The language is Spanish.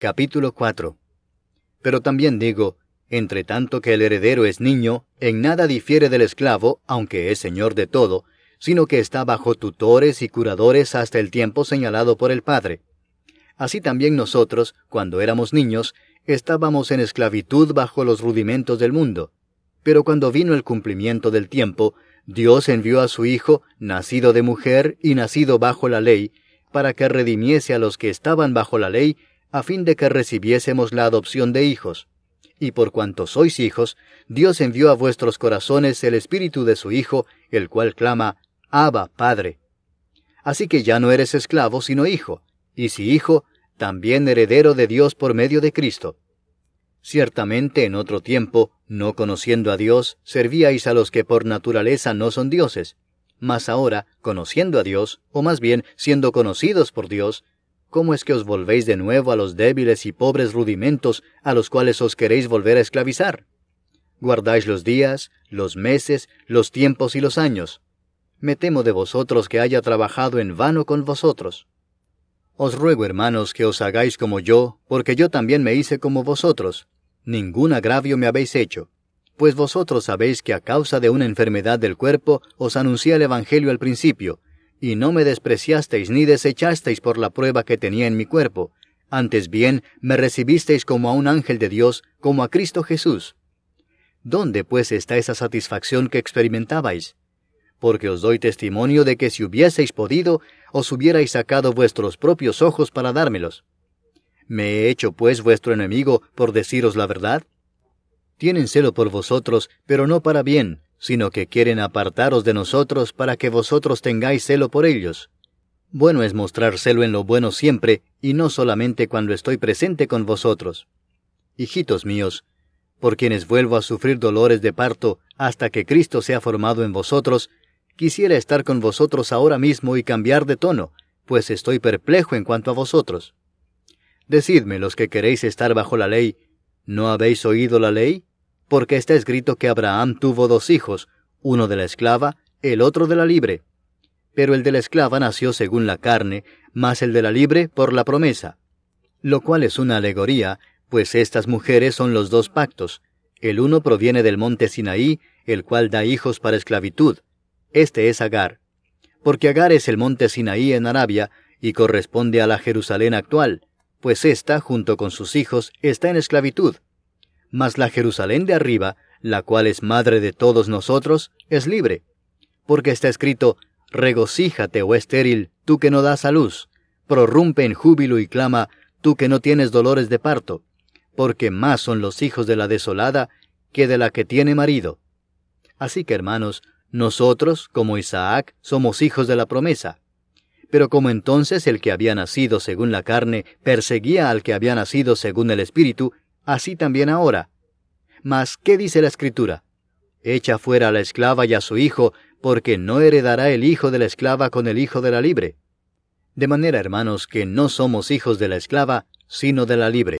Capítulo 4 Pero también digo, entre tanto que el heredero es niño, en nada difiere del esclavo, aunque es señor de todo, sino que está bajo tutores y curadores hasta el tiempo señalado por el Padre. Así también nosotros, cuando éramos niños, estábamos en esclavitud bajo los rudimentos del mundo. Pero cuando vino el cumplimiento del tiempo, Dios envió a su Hijo, nacido de mujer y nacido bajo la ley, para que redimiese a los que estaban bajo la ley, a fin de que recibiésemos la adopción de hijos. Y por cuanto sois hijos, Dios envió a vuestros corazones el Espíritu de su Hijo, el cual clama, Abba, Padre. Así que ya no eres esclavo, sino hijo, y si hijo, también heredero de Dios por medio de Cristo. Ciertamente en otro tiempo, no conociendo a Dios, servíais a los que por naturaleza no son dioses. Mas ahora, conociendo a Dios, o más bien siendo conocidos por Dios, ¿cómo es que os volvéis de nuevo a los débiles y pobres rudimentos a los cuales os queréis volver a esclavizar? Guardáis los días, los meses, los tiempos y los años. Me temo de vosotros que haya trabajado en vano con vosotros. Os ruego, hermanos, que os hagáis como yo, porque yo también me hice como vosotros. Ningún agravio me habéis hecho. Pues vosotros sabéis que a causa de una enfermedad del cuerpo os anuncié el Evangelio al principio, y no me despreciasteis ni desechasteis por la prueba que tenía en mi cuerpo. Antes bien, me recibisteis como a un ángel de Dios, como a Cristo Jesús. ¿Dónde pues está esa satisfacción que experimentabais? porque os doy testimonio de que si hubieseis podido, os hubierais sacado vuestros propios ojos para dármelos. ¿Me he hecho pues vuestro enemigo por deciros la verdad? Tienen celo por vosotros, pero no para bien, sino que quieren apartaros de nosotros para que vosotros tengáis celo por ellos. Bueno es mostrar celo en lo bueno siempre, y no solamente cuando estoy presente con vosotros. Hijitos míos, por quienes vuelvo a sufrir dolores de parto hasta que Cristo sea formado en vosotros, Quisiera estar con vosotros ahora mismo y cambiar de tono, pues estoy perplejo en cuanto a vosotros. Decidme los que queréis estar bajo la ley, ¿no habéis oído la ley? Porque está escrito que Abraham tuvo dos hijos, uno de la esclava, el otro de la libre. Pero el de la esclava nació según la carne, más el de la libre por la promesa. Lo cual es una alegoría, pues estas mujeres son los dos pactos. El uno proviene del monte Sinaí, el cual da hijos para esclavitud, este es Agar, porque Agar es el monte Sinaí en Arabia y corresponde a la Jerusalén actual, pues ésta, junto con sus hijos, está en esclavitud. Mas la Jerusalén de arriba, la cual es madre de todos nosotros, es libre, porque está escrito, Regocíjate, oh estéril, tú que no das a luz, prorrumpe en júbilo y clama, tú que no tienes dolores de parto, porque más son los hijos de la desolada que de la que tiene marido. Así que, hermanos, nosotros, como Isaac, somos hijos de la promesa. Pero como entonces el que había nacido según la carne perseguía al que había nacido según el Espíritu, así también ahora. Mas, ¿qué dice la Escritura? Echa fuera a la esclava y a su hijo, porque no heredará el hijo de la esclava con el hijo de la libre. De manera, hermanos, que no somos hijos de la esclava, sino de la libre.